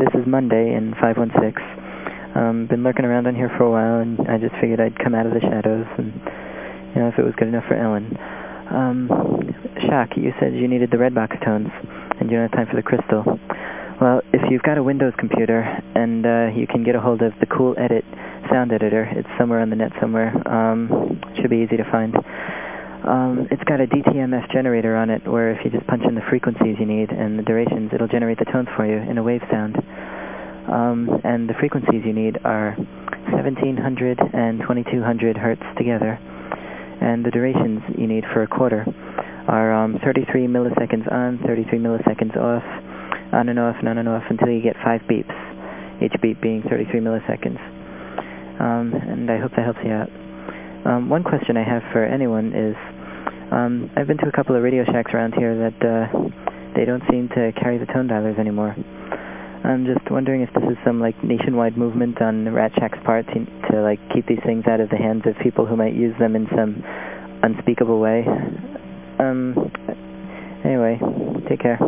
this is Monday in 516. Um, been lurking around on here for a while, and I just figured I'd come out of the shadows, and, you know, if it was good enough for Ellen. Um, Shock, you said you needed the red box tones, and you don't have time for the crystal. Well, if you've got a Windows computer, and uh, you can get a hold of the Cool Edit sound editor, it's somewhere on the net somewhere, um, should be easy to find. Um, it's got a DTMF generator on it where if you just punch in the frequencies you need and the durations, it'll generate the tones for you in a wave sound. Um, and the frequencies you need are 1700 and 2200 hertz together. And the durations you need for a quarter are um, 33 milliseconds on, 33 milliseconds off, on and off and on and off until you get five beeps, each beep being 33 milliseconds. Um, and I hope that helps you out. Um, one question I have for anyone is, um, I've been to a couple of Radio Shacks around here that uh, they don't seem to carry the tone dialers anymore. I'm just wondering if this is some like nationwide movement on Rat Shack's part to, to like keep these things out of the hands of people who might use them in some unspeakable way. Um, anyway, take care.